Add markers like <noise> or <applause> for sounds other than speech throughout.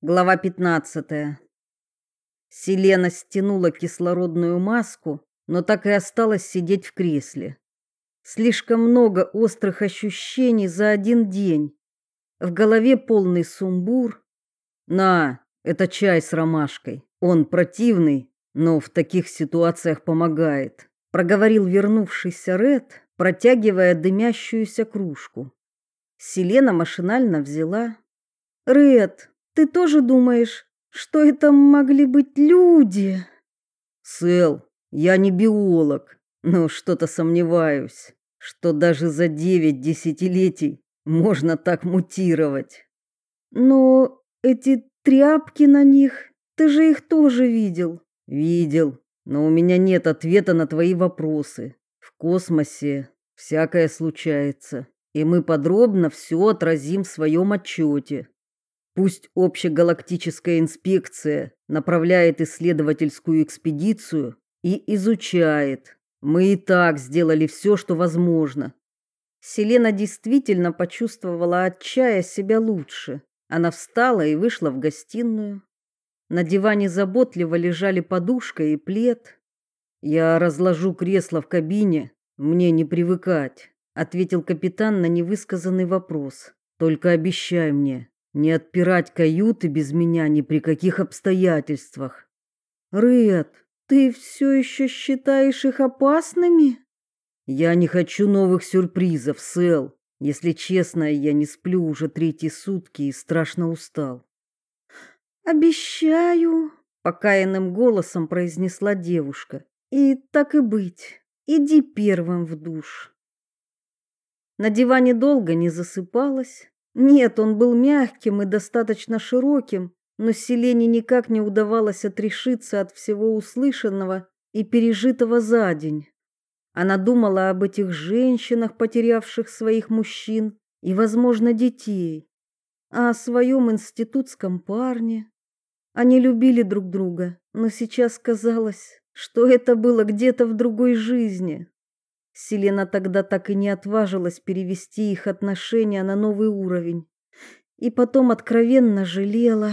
Глава 15. Селена стянула кислородную маску, но так и осталась сидеть в кресле. Слишком много острых ощущений за один день. В голове полный сумбур. На, это чай с ромашкой. Он противный, но в таких ситуациях помогает, проговорил вернувшийся Ред, протягивая дымящуюся кружку. Селена машинально взяла. Ред, ты тоже думаешь, что это могли быть люди? Сэл, я не биолог, но что-то сомневаюсь, что даже за девять десятилетий можно так мутировать. Но эти тряпки на них, ты же их тоже видел. Видел, но у меня нет ответа на твои вопросы. В космосе всякое случается, и мы подробно все отразим в своем отчете. Пусть общегалактическая инспекция направляет исследовательскую экспедицию и изучает. Мы и так сделали все, что возможно. Селена действительно почувствовала от чая себя лучше. Она встала и вышла в гостиную. На диване заботливо лежали подушка и плед. Я разложу кресло в кабине, мне не привыкать, ответил капитан на невысказанный вопрос. Только обещай мне, не отпирать каюты без меня ни при каких обстоятельствах. Ред, ты все еще считаешь их опасными? Я не хочу новых сюрпризов, Сэл. Если честно, я не сплю уже третьи сутки и страшно устал. Обещаю, покаянным голосом произнесла девушка. И так и быть, иди первым в душ. На диване долго не засыпалась. Нет, он был мягким и достаточно широким, но Селене никак не удавалось отрешиться от всего услышанного и пережитого за день. Она думала об этих женщинах, потерявших своих мужчин и, возможно, детей, а о своем институтском парне. Они любили друг друга, но сейчас казалось, что это было где-то в другой жизни. Селена тогда так и не отважилась перевести их отношения на новый уровень. И потом откровенно жалела.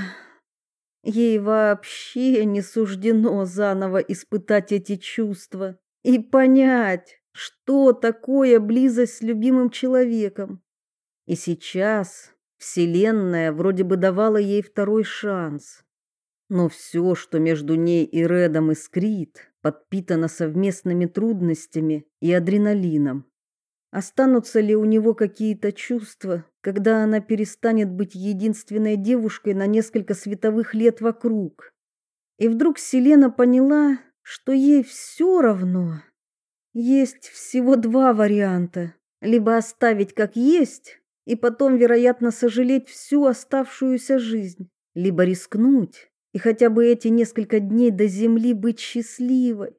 Ей вообще не суждено заново испытать эти чувства и понять, что такое близость с любимым человеком. И сейчас Вселенная вроде бы давала ей второй шанс. Но все, что между ней и Редом искрит, подпитана совместными трудностями и адреналином. Останутся ли у него какие-то чувства, когда она перестанет быть единственной девушкой на несколько световых лет вокруг? И вдруг Селена поняла, что ей все равно. Есть всего два варианта: либо оставить как есть и потом, вероятно, сожалеть всю оставшуюся жизнь, либо рискнуть и хотя бы эти несколько дней до земли быть счастливой.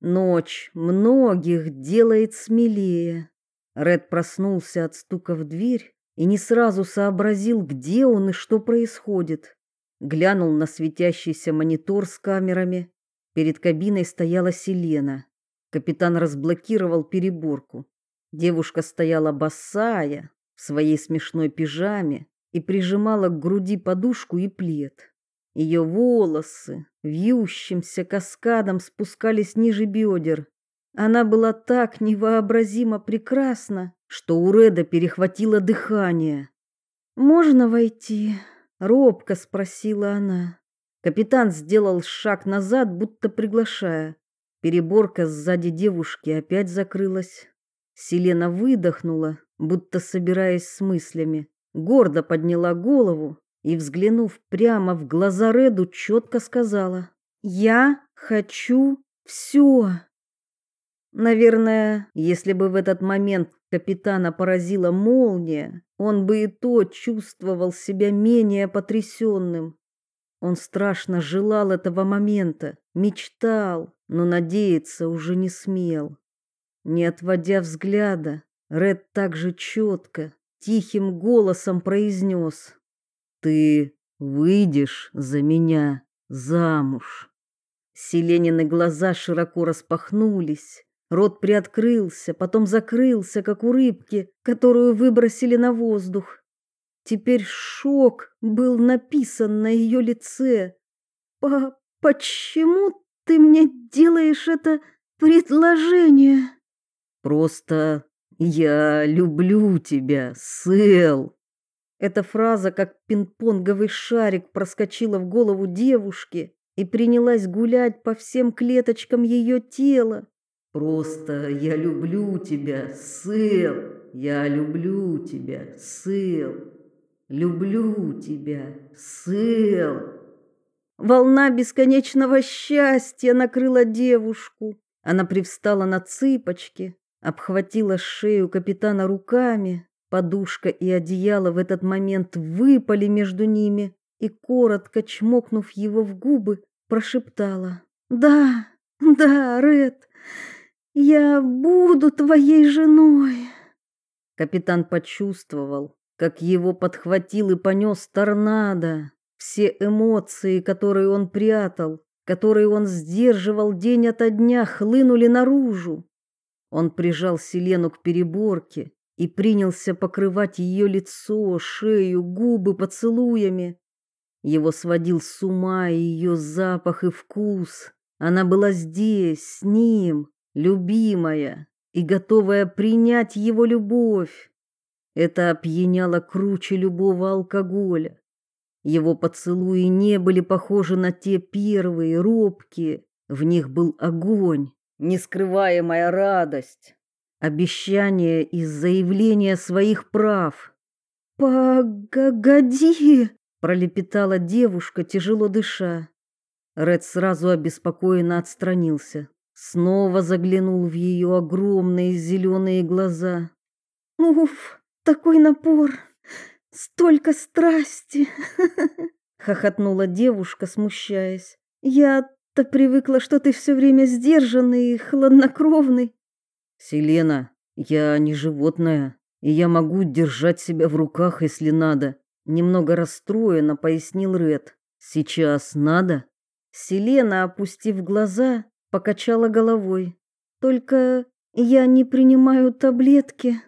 Ночь многих делает смелее. Ред проснулся от стука в дверь и не сразу сообразил, где он и что происходит. Глянул на светящийся монитор с камерами. Перед кабиной стояла Селена. Капитан разблокировал переборку. Девушка стояла босая, в своей смешной пижаме и прижимала к груди подушку и плед. Ее волосы вьющимся каскадом спускались ниже бедер. Она была так невообразимо прекрасна, что у Реда перехватило дыхание. «Можно войти?» — робко спросила она. Капитан сделал шаг назад, будто приглашая. Переборка сзади девушки опять закрылась. Селена выдохнула, будто собираясь с мыслями, гордо подняла голову и, взглянув прямо в глаза Реду, четко сказала «Я хочу все». Наверное, если бы в этот момент капитана поразила молния, он бы и то чувствовал себя менее потрясенным. Он страшно желал этого момента, мечтал, но надеяться уже не смел. Не отводя взгляда, Ред также четко, тихим голосом произнес ты выйдешь за меня замуж. Селенины глаза широко распахнулись, рот приоткрылся, потом закрылся, как у рыбки, которую выбросили на воздух. Теперь шок был написан на ее лице. По почему ты мне делаешь это предложение? Просто я люблю тебя, Сэл. Эта фраза, как пинг-понговый шарик, проскочила в голову девушки и принялась гулять по всем клеточкам ее тела. Просто я люблю тебя, Сэл. Я люблю тебя, Сэл. Люблю тебя, Сэл. Волна бесконечного счастья накрыла девушку. Она привстала на цыпочки, обхватила шею капитана руками. Подушка и одеяло в этот момент выпали между ними и, коротко чмокнув его в губы, прошептала. «Да, да, Ред, я буду твоей женой». Капитан почувствовал, как его подхватил и понес торнадо. Все эмоции, которые он прятал, которые он сдерживал день ото дня, хлынули наружу. Он прижал Селену к переборке и принялся покрывать ее лицо, шею, губы поцелуями. Его сводил с ума ее запах и вкус. Она была здесь, с ним, любимая и готовая принять его любовь. Это опьяняло круче любого алкоголя. Его поцелуи не были похожи на те первые, робкие. В них был огонь, нескрываемая радость, обещание и заявление своих прав. «Погоди!» – пролепетала девушка, тяжело дыша. Ред сразу обеспокоенно отстранился, снова заглянул в ее огромные зеленые глаза. «Уф, такой напор! Столько страсти!» <laughs> хохотнула девушка, смущаясь. «Я-то привыкла, что ты все время сдержанный и хладнокровный». «Селена, я не животное, и я могу держать себя в руках, если надо», немного расстроенно пояснил Ред. «Сейчас надо?» Селена, опустив глаза, покачала головой. «Только я не принимаю таблетки».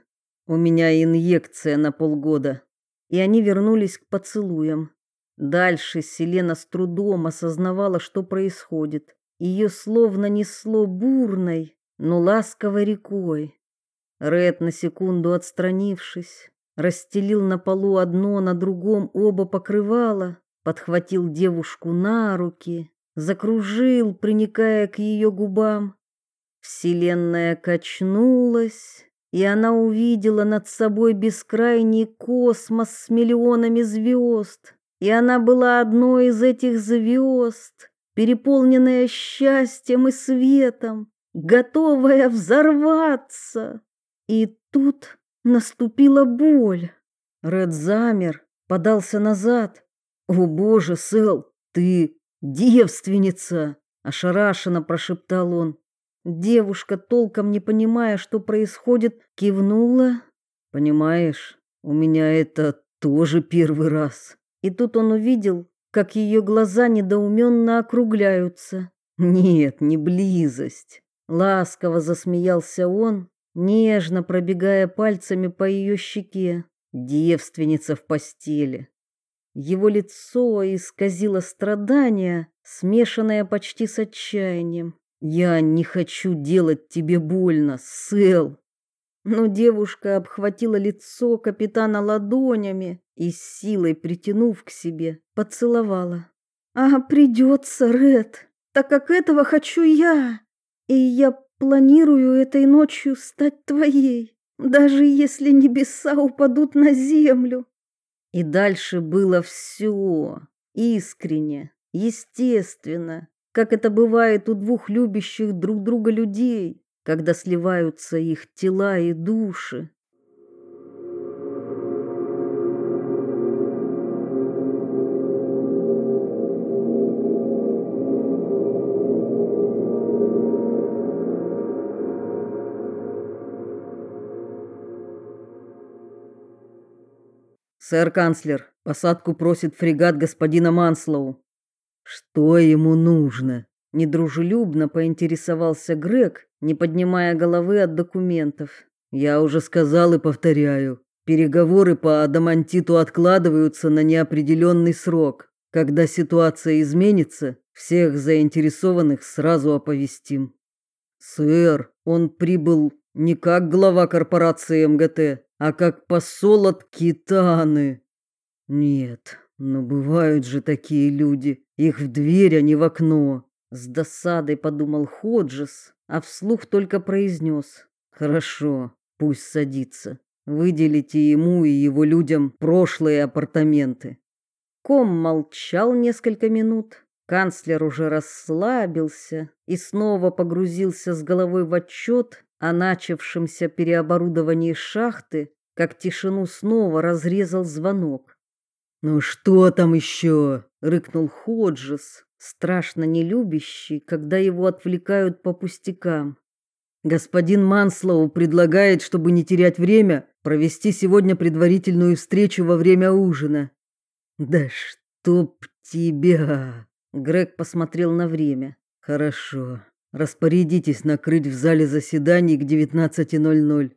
«У меня инъекция на полгода», и они вернулись к поцелуям. Дальше Селена с трудом осознавала, что происходит. Ее словно несло бурной, но ласковой рекой. Ред на секунду отстранившись, расстелил на полу одно на другом оба покрывала, подхватил девушку на руки, закружил, приникая к ее губам. Вселенная качнулась, и она увидела над собой бескрайний космос с миллионами звезд. И она была одной из этих звезд, переполненная счастьем и светом, готовая взорваться. И тут наступила боль. Ред замер, подался назад. «О, боже, Сэл, ты девственница!» Ошарашенно прошептал он. Девушка, толком не понимая, что происходит, кивнула. «Понимаешь, у меня это тоже первый раз». И тут он увидел, как ее глаза недоуменно округляются. «Нет, не близость». Ласково засмеялся он, нежно пробегая пальцами по ее щеке. Девственница в постели. Его лицо исказило страдание, смешанное почти с отчаянием. Я не хочу делать тебе больно, Сэл. Но девушка обхватила лицо капитана ладонями и силой притянув к себе, поцеловала. А придется, Ред, так как этого хочу я. И я планирую этой ночью стать твоей, даже если небеса упадут на землю. И дальше было все искренне, естественно, как это бывает у двух любящих друг друга людей, когда сливаются их тела и души. Сэр канцлер, посадку просит фрегат господина Манслоу. Что ему нужно? Недружелюбно поинтересовался Грег, не поднимая головы от документов. Я уже сказал и повторяю, Переговоры по адамантиту откладываются на неопределенный срок. Когда ситуация изменится, всех заинтересованных сразу оповестим. Сэр, он прибыл не как глава корпорации МГТ, а как посол от Китаны. Нет, но бывают же такие люди. Их в дверь, а не в окно. С досадой подумал Ходжес, а вслух только произнес. Хорошо, пусть садится. Выделите ему и его людям прошлые апартаменты. Ком молчал несколько минут. Канцлер уже расслабился и снова погрузился с головой в отчет о начавшемся переоборудовании шахты, как тишину снова разрезал звонок. «Ну что там еще?» — рыкнул Ходжес, страшно нелюбящий, когда его отвлекают по пустякам. «Господин Манслоу предлагает, чтобы не терять время, провести сегодня предварительную встречу во время ужина». «Да чтоб тебя!» Грег посмотрел на время. «Хорошо. Распорядитесь накрыть в зале заседаний к 19.00.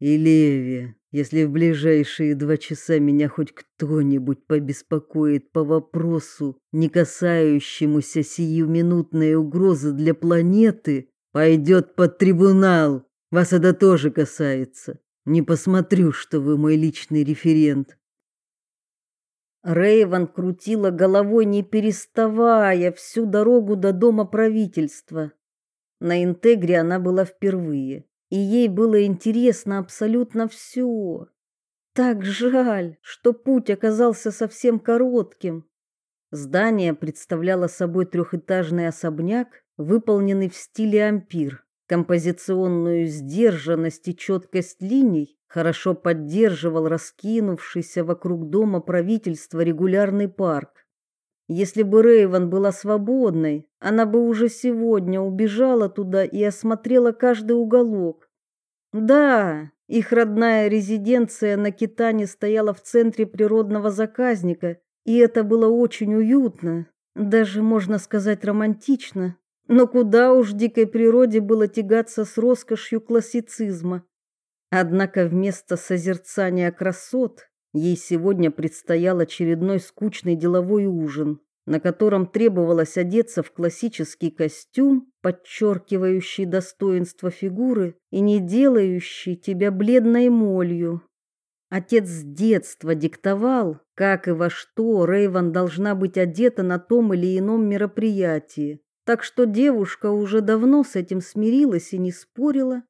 И Леви, если в ближайшие два часа меня хоть кто-нибудь побеспокоит по вопросу, не касающемуся сиюминутной угрозы для планеты, пойдет под трибунал. Вас это тоже касается. Не посмотрю, что вы мой личный референт. Рейвен крутила головой, не переставая, всю дорогу до дома правительства. На Интегре она была впервые и ей было интересно абсолютно все. Так жаль, что путь оказался совсем коротким. Здание представляло собой трехэтажный особняк, выполненный в стиле ампир. Композиционную сдержанность и четкость линий хорошо поддерживал раскинувшийся вокруг дома правительства регулярный парк. Если бы Рейвен была свободной, она бы уже сегодня убежала туда и осмотрела каждый уголок. Да, их родная резиденция на Китане стояла в центре природного заказника, и это было очень уютно, даже можно сказать романтично. Но куда уж дикой природе было тягаться с роскошью классицизма. Однако вместо созерцания красот Ей сегодня предстоял очередной скучный деловой ужин, на котором требовалось одеться в классический костюм, подчеркивающий достоинство фигуры и не делающий тебя бледной молью. Отец с детства диктовал, как и во что Рейван должна быть одета на том или ином мероприятии, так что девушка уже давно с этим смирилась и не спорила.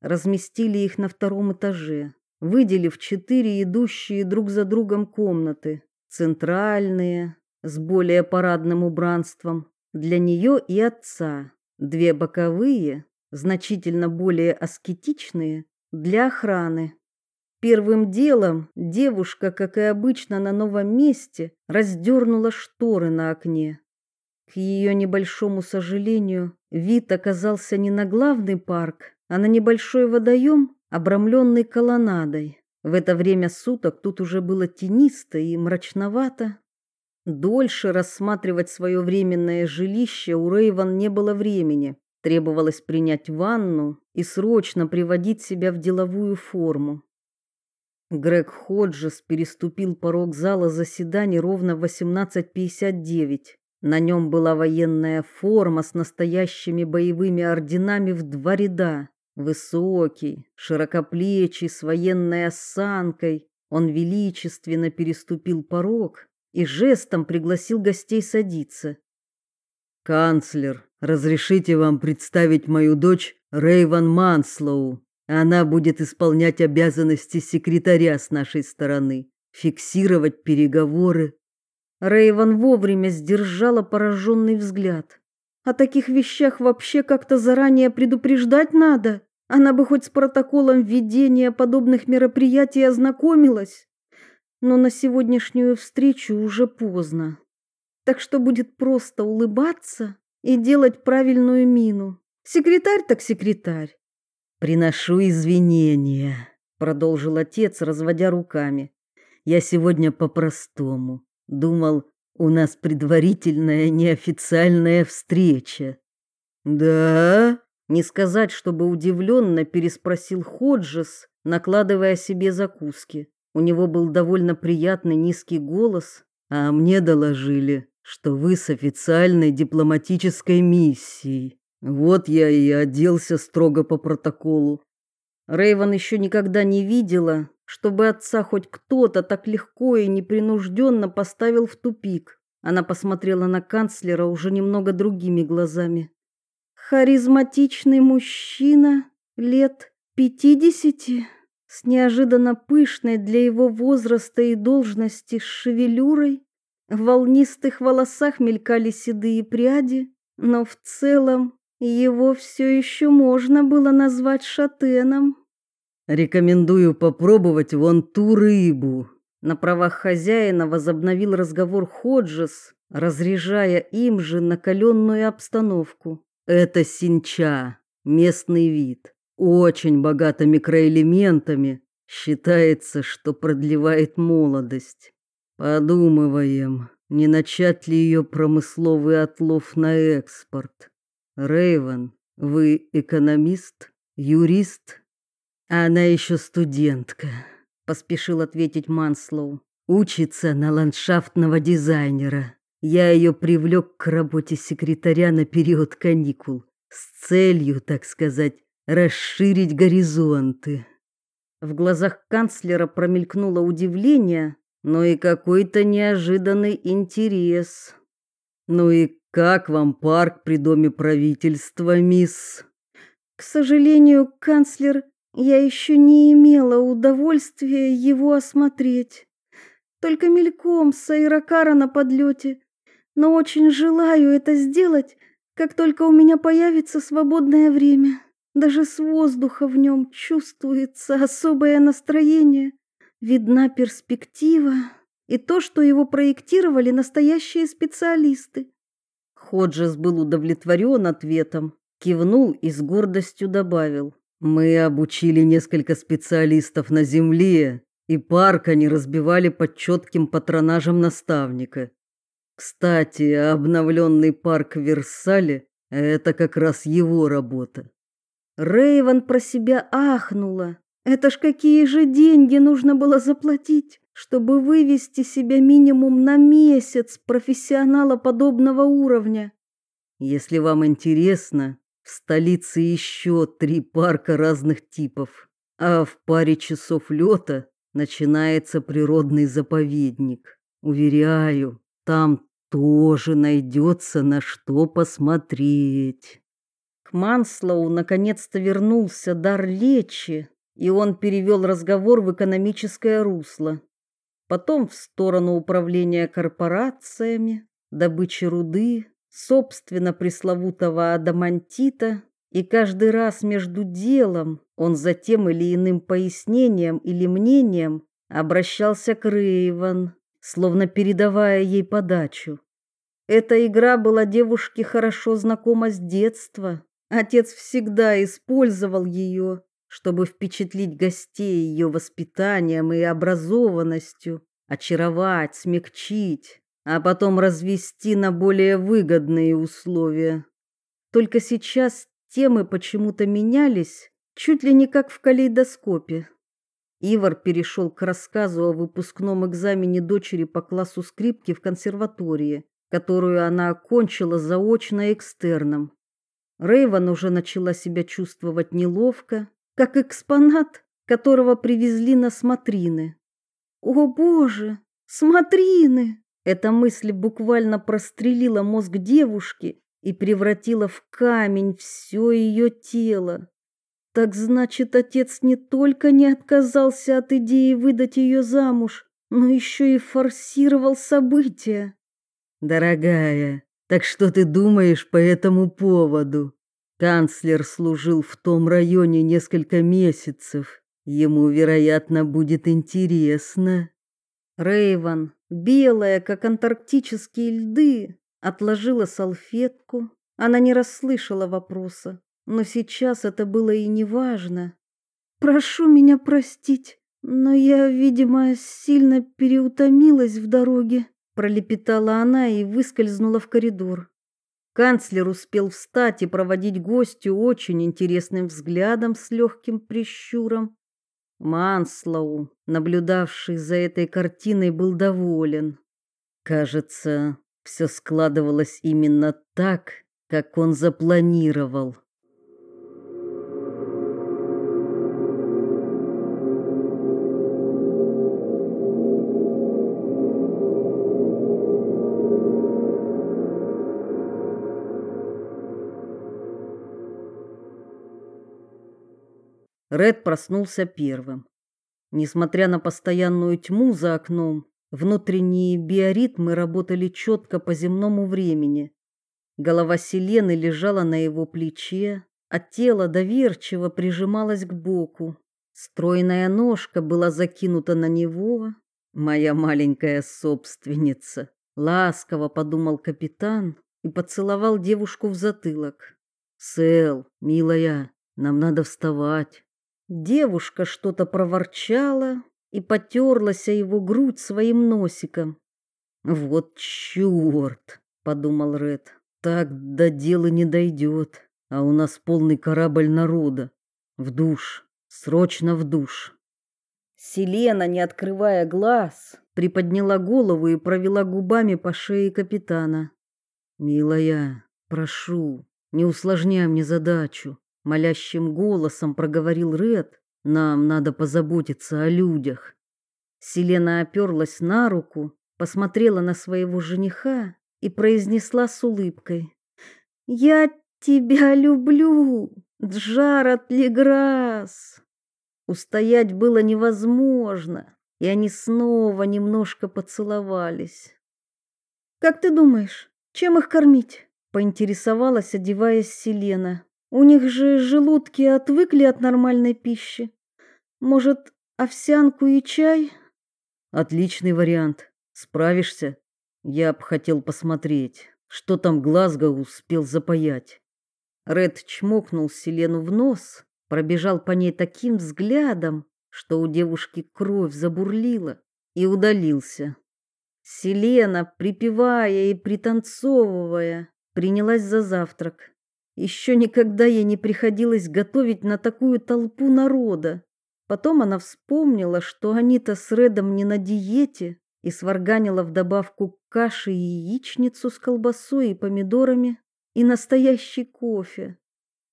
Разместили их на втором этаже выделив четыре идущие друг за другом комнаты, центральные, с более парадным убранством, для нее и отца, две боковые, значительно более аскетичные, для охраны. Первым делом девушка, как и обычно на новом месте, раздернула шторы на окне. К ее небольшому сожалению, вид оказался не на главный парк, а на небольшой водоем, обрамленный колоннадой. В это время суток тут уже было тенисто и мрачновато. Дольше рассматривать свое временное жилище у Рейван не было времени. Требовалось принять ванну и срочно приводить себя в деловую форму. Грег Ходжес переступил порог зала заседаний ровно в 18.59. На нем была военная форма с настоящими боевыми орденами в два ряда. Высокий, широкоплечий, с военной осанкой, он величественно переступил порог и жестом пригласил гостей садиться. «Канцлер, разрешите вам представить мою дочь Рейван Манслоу. Она будет исполнять обязанности секретаря с нашей стороны, фиксировать переговоры». Рейван вовремя сдержала пораженный взгляд. О таких вещах вообще как-то заранее предупреждать надо. Она бы хоть с протоколом ведения подобных мероприятий ознакомилась. Но на сегодняшнюю встречу уже поздно. Так что будет просто улыбаться и делать правильную мину. Секретарь так секретарь. Приношу извинения, продолжил отец, разводя руками. Я сегодня по-простому. Думал, у нас предварительная неофициальная встреча. Да? Не сказать, чтобы удивленно переспросил Ходжес, накладывая себе закуски. У него был довольно приятный низкий голос, а мне доложили, что вы с официальной дипломатической миссией. Вот я и оделся строго по протоколу. Рейвен еще никогда не видела, чтобы отца хоть кто-то так легко и непринужденно поставил в тупик. Она посмотрела на канцлера уже немного другими глазами. Харизматичный мужчина, лет пятидесяти, с неожиданно пышной для его возраста и должности шевелюрой. В волнистых волосах мелькали седые пряди, но в целом его все еще можно было назвать шатеном. Рекомендую попробовать вон ту рыбу. На правах хозяина возобновил разговор Ходжес, разряжая им же накаленную обстановку. Это синча, местный вид, очень богата микроэлементами, считается, что продлевает молодость. Подумываем, не начать ли ее промысловый отлов на экспорт. Рейвен, вы экономист, юрист? Она еще студентка, поспешил ответить Манслоу. Учится на ландшафтного дизайнера. Я ее привлек к работе секретаря на период каникул с целью, так сказать, расширить горизонты. В глазах канцлера промелькнуло удивление, но и какой-то неожиданный интерес. Ну и как вам парк при доме правительства, мисс? К сожалению, канцлер, я еще не имела удовольствия его осмотреть. Только мельком с аэрокара на подлете. Но очень желаю это сделать, как только у меня появится свободное время. Даже с воздуха в нем чувствуется особое настроение, видна перспектива и то, что его проектировали настоящие специалисты. Ходжес был удовлетворен ответом, кивнул и с гордостью добавил. «Мы обучили несколько специалистов на Земле, и парк они разбивали под четким патронажем наставника. Кстати, обновленный парк в Версале – это как раз его работа». Рейвен про себя ахнула. Это ж какие же деньги нужно было заплатить? чтобы вывести себя минимум на месяц профессионала подобного уровня. Если вам интересно, в столице еще три парка разных типов, а в паре часов лета начинается природный заповедник. Уверяю, там тоже найдется на что посмотреть. К Манслоу наконец-то вернулся дар речи, и он перевел разговор в экономическое русло потом в сторону управления корпорациями, добычи руды, собственно пресловутого адамантита, и каждый раз между делом он за тем или иным пояснением или мнением обращался к Рейвен, словно передавая ей подачу. Эта игра была девушке хорошо знакома с детства. Отец всегда использовал ее, чтобы впечатлить гостей ее воспитанием и образованностью, очаровать, смягчить, а потом развести на более выгодные условия. Только сейчас темы почему-то менялись, чуть ли не как в калейдоскопе. Ивар перешел к рассказу о выпускном экзамене дочери по классу скрипки в консерватории, которую она окончила заочно экстерном. Рейван уже начала себя чувствовать неловко, как экспонат, которого привезли на смотрины. О, боже, смотрины! Эта мысль буквально прострелила мозг девушки и превратила в камень все ее тело. Так значит, отец не только не отказался от идеи выдать ее замуж, но еще и форсировал события. Дорогая, так что ты думаешь по этому поводу? Канцлер служил в том районе несколько месяцев. Ему, вероятно, будет интересно. Рейван, белая, как антарктические льды, отложила салфетку. Она не расслышала вопроса, но сейчас это было и не важно. Прошу меня простить, но я, видимо, сильно переутомилась в дороге, пролепетала она и выскользнула в коридор. Канцлер успел встать и проводить гостю очень интересным взглядом с легким прищуром. Манслоу, наблюдавший за этой картиной, был доволен. Кажется, все складывалось именно так, как он запланировал. Ред проснулся первым. Несмотря на постоянную тьму за окном, внутренние биоритмы работали четко по земному времени. Голова Селены лежала на его плече, а тело доверчиво прижималось к боку. Стройная ножка была закинута на него. «Моя маленькая собственница», — ласково подумал капитан и поцеловал девушку в затылок. «Сэл, милая, нам надо вставать». Девушка что-то проворчала и потерлась о его грудь своим носиком. «Вот черт!» — подумал Ред. «Так до дела не дойдет, а у нас полный корабль народа. В душ, срочно в душ!» Селена, не открывая глаз, приподняла голову и провела губами по шее капитана. «Милая, прошу, не усложняй мне задачу молящим голосом проговорил Ред. Нам надо позаботиться о людях. Селена оперлась на руку, посмотрела на своего жениха и произнесла с улыбкой: "Я тебя люблю, Джарат Леграс". Устоять было невозможно, и они снова немножко поцеловались. Как ты думаешь, чем их кормить? поинтересовалась, одеваясь Селена. У них же желудки отвыкли от нормальной пищи. Может, овсянку и чай? Отличный вариант. Справишься? Я б хотел посмотреть, что там Глазго успел запаять. Ред чмокнул Селену в нос, пробежал по ней таким взглядом, что у девушки кровь забурлила, и удалился. Селена, припевая и пританцовывая, принялась за завтрак. Еще никогда ей не приходилось готовить на такую толпу народа. Потом она вспомнила, что они-то с Редом не на диете, и сварганила в добавку каши и яичницу с колбасой и помидорами и настоящий кофе.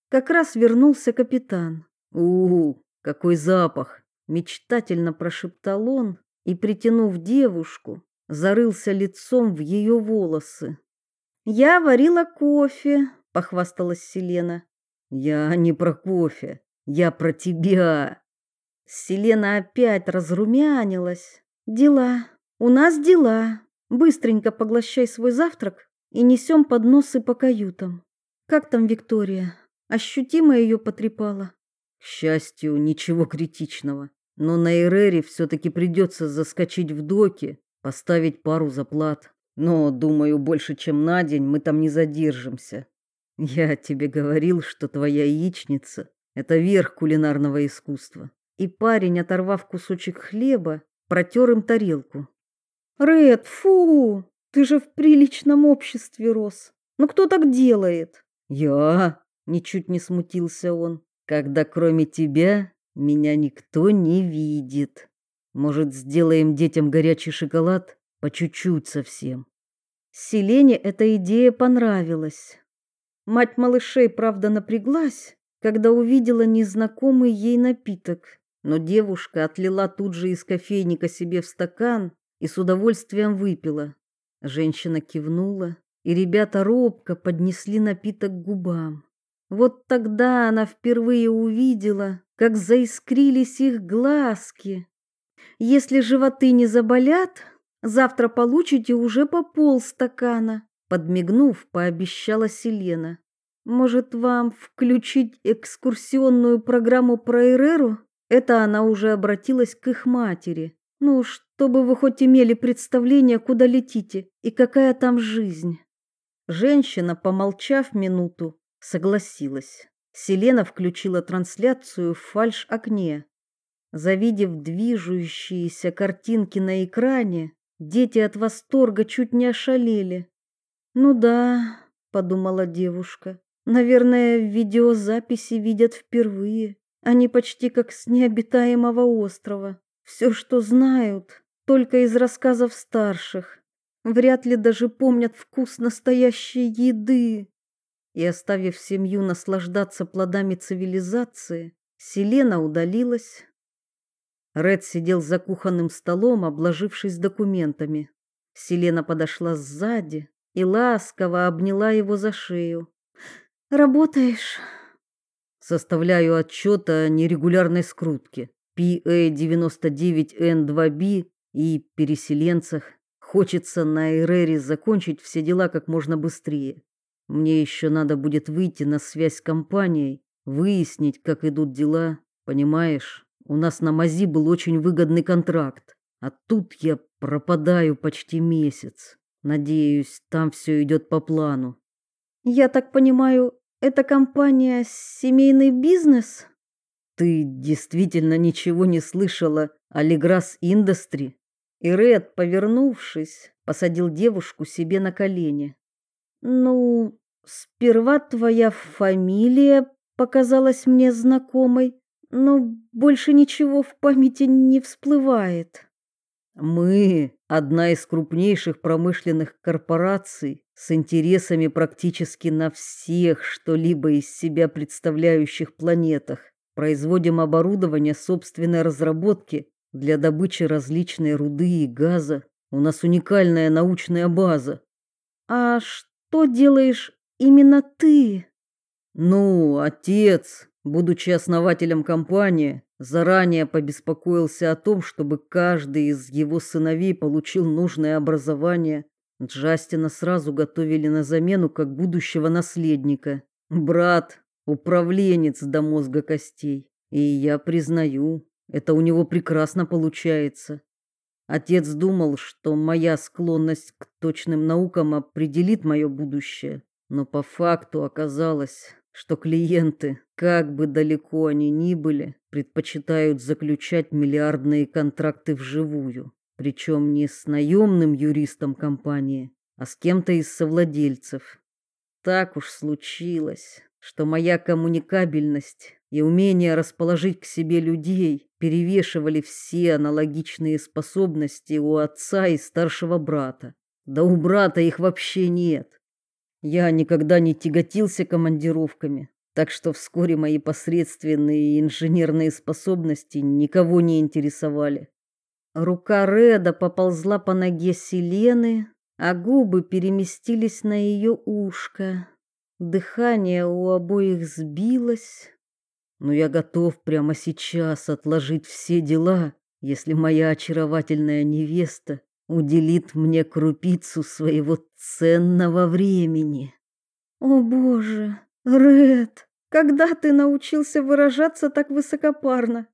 Как раз вернулся капитан. у, -у какой запах!» – мечтательно прошептал он и, притянув девушку, зарылся лицом в ее волосы. «Я варила кофе», похвасталась Селена. Я не про кофе, я про тебя. Селена опять разрумянилась. Дела. У нас дела. Быстренько поглощай свой завтрак и несем подносы по каютам. Как там Виктория? Ощутимо ее потрепало. К счастью, ничего критичного. Но на Эрере все-таки придется заскочить в доки, поставить пару заплат. Но, думаю, больше, чем на день мы там не задержимся. Я тебе говорил, что твоя яичница — это верх кулинарного искусства. И парень, оторвав кусочек хлеба, протер им тарелку. Ред, фу! Ты же в приличном обществе рос. Ну кто так делает? Я? Ничуть не смутился он. Когда кроме тебя меня никто не видит. Может, сделаем детям горячий шоколад? По чуть-чуть совсем. Селене эта идея понравилась. Мать малышей, правда, напряглась, когда увидела незнакомый ей напиток, но девушка отлила тут же из кофейника себе в стакан и с удовольствием выпила. Женщина кивнула, и ребята робко поднесли напиток к губам. Вот тогда она впервые увидела, как заискрились их глазки. Если животы не заболят, завтра получите уже по полстакана. Подмигнув, пообещала Селена. Может, вам включить экскурсионную программу про Эреру? Это она уже обратилась к их матери. Ну, чтобы вы хоть имели представление, куда летите и какая там жизнь. Женщина, помолчав минуту, согласилась. Селена включила трансляцию в фальш-окне. Завидев движущиеся картинки на экране, дети от восторга чуть не ошалели. Ну да, подумала девушка. Наверное, видеозаписи видят впервые. Они почти как с необитаемого острова. Все, что знают, только из рассказов старших. Вряд ли даже помнят вкус настоящей еды. И оставив семью наслаждаться плодами цивилизации, Селена удалилась. Ред сидел за кухонным столом, обложившись документами. Селена подошла сзади и ласково обняла его за шею. «Работаешь?» Составляю отчет о нерегулярной скрутке PA-99N2B и переселенцах. Хочется на Эрере закончить все дела как можно быстрее. Мне еще надо будет выйти на связь с компанией, выяснить, как идут дела. Понимаешь, у нас на Мази был очень выгодный контракт, а тут я пропадаю почти месяц. Надеюсь, там все идет по плану. Я так понимаю, эта компания семейный бизнес? Ты действительно ничего не слышала о Леграс Индустри? И Ред, повернувшись, посадил девушку себе на колени. Ну, Сперва твоя фамилия показалась мне знакомой, но больше ничего в памяти не всплывает. Мы одна из крупнейших промышленных корпораций с интересами практически на всех что-либо из себя представляющих планетах. Производим оборудование собственной разработки для добычи различной руды и газа. У нас уникальная научная база. А что делаешь Именно ты. Ну, отец, будучи основателем компании, заранее побеспокоился о том, чтобы каждый из его сыновей получил нужное образование. Джастина сразу готовили на замену как будущего наследника. Брат, управленец до мозга костей. И я признаю, это у него прекрасно получается. Отец думал, что моя склонность к точным наукам определит мое будущее. Но по факту оказалось, что клиенты, как бы далеко они ни были, предпочитают заключать миллиардные контракты вживую, причем не с наемным юристом компании, а с кем-то из совладельцев. Так уж случилось, что моя коммуникабельность и умение расположить к себе людей перевешивали все аналогичные способности у отца и старшего брата. Да у брата их вообще нет. Я никогда не тяготился командировками, так что вскоре мои посредственные инженерные способности никого не интересовали. Рука Реда поползла по ноге Селены, а губы переместились на ее ушко. Дыхание у обоих сбилось. Но я готов прямо сейчас отложить все дела, если моя очаровательная невеста уделит мне крупицу своего ценного времени. О, боже, Ред, когда ты научился выражаться так высокопарно?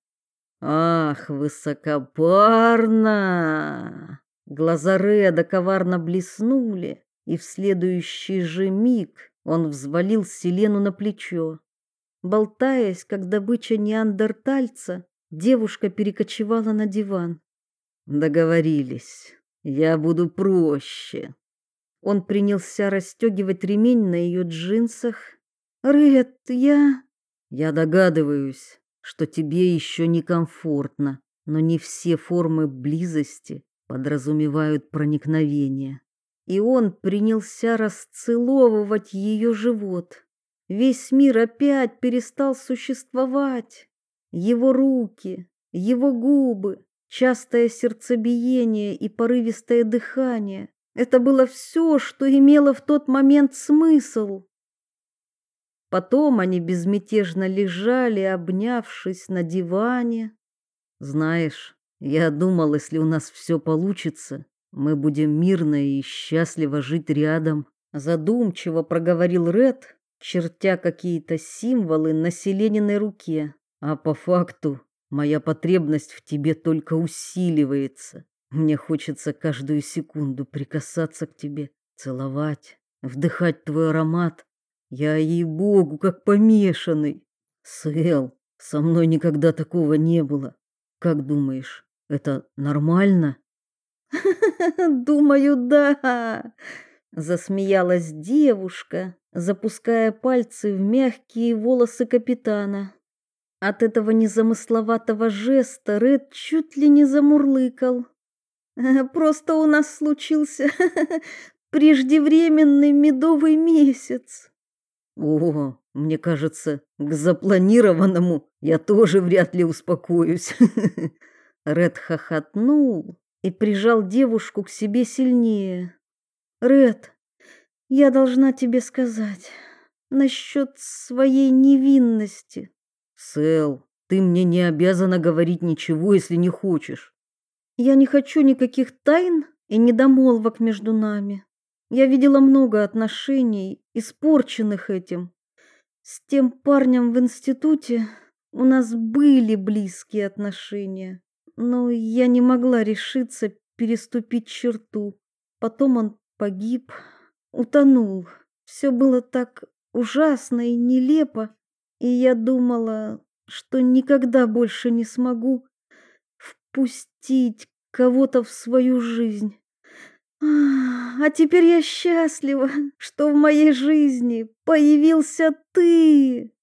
Ах, высокопарно. Глаза Реда коварно блеснули, и в следующий же миг он взвалил Селену на плечо. Болтаясь, как добыча неандертальца, девушка перекочевала на диван. Договорились. Я буду проще. Он принялся расстегивать ремень на ее джинсах. Ред, я... Я догадываюсь, что тебе еще некомфортно, но не все формы близости подразумевают проникновение. И он принялся расцеловывать ее живот. Весь мир опять перестал существовать. Его руки, его губы, Частое сердцебиение и порывистое дыхание — это было все, что имело в тот момент смысл. Потом они безмятежно лежали, обнявшись на диване. Знаешь, я думал, если у нас все получится, мы будем мирно и счастливо жить рядом, задумчиво проговорил Ред, чертя какие-то символы на Селениной руке. А по факту Моя потребность в тебе только усиливается. Мне хочется каждую секунду прикасаться к тебе, целовать, вдыхать твой аромат. Я, ей-богу, как помешанный. Сэл, со мной никогда такого не было. Как думаешь, это нормально? <laughs> Думаю, да. засмеялась девушка, запуская пальцы в мягкие волосы капитана. От этого незамысловатого жеста Ред чуть ли не замурлыкал. <laughs> Просто у нас случился <laughs> преждевременный медовый месяц. О, мне кажется, к запланированному я тоже вряд ли успокоюсь. <laughs> Ред хохотнул и прижал девушку к себе сильнее. Ред, я должна тебе сказать насчет своей невинности. Сэл, ты мне не обязана говорить ничего, если не хочешь. Я не хочу никаких тайн и недомолвок между нами. Я видела много отношений, испорченных этим. С тем парнем в институте у нас были близкие отношения, но я не могла решиться переступить черту. Потом он погиб, утонул. Все было так ужасно и нелепо, и я думала, что никогда больше не смогу впустить кого-то в свою жизнь. А теперь я счастлива, что в моей жизни появился ты.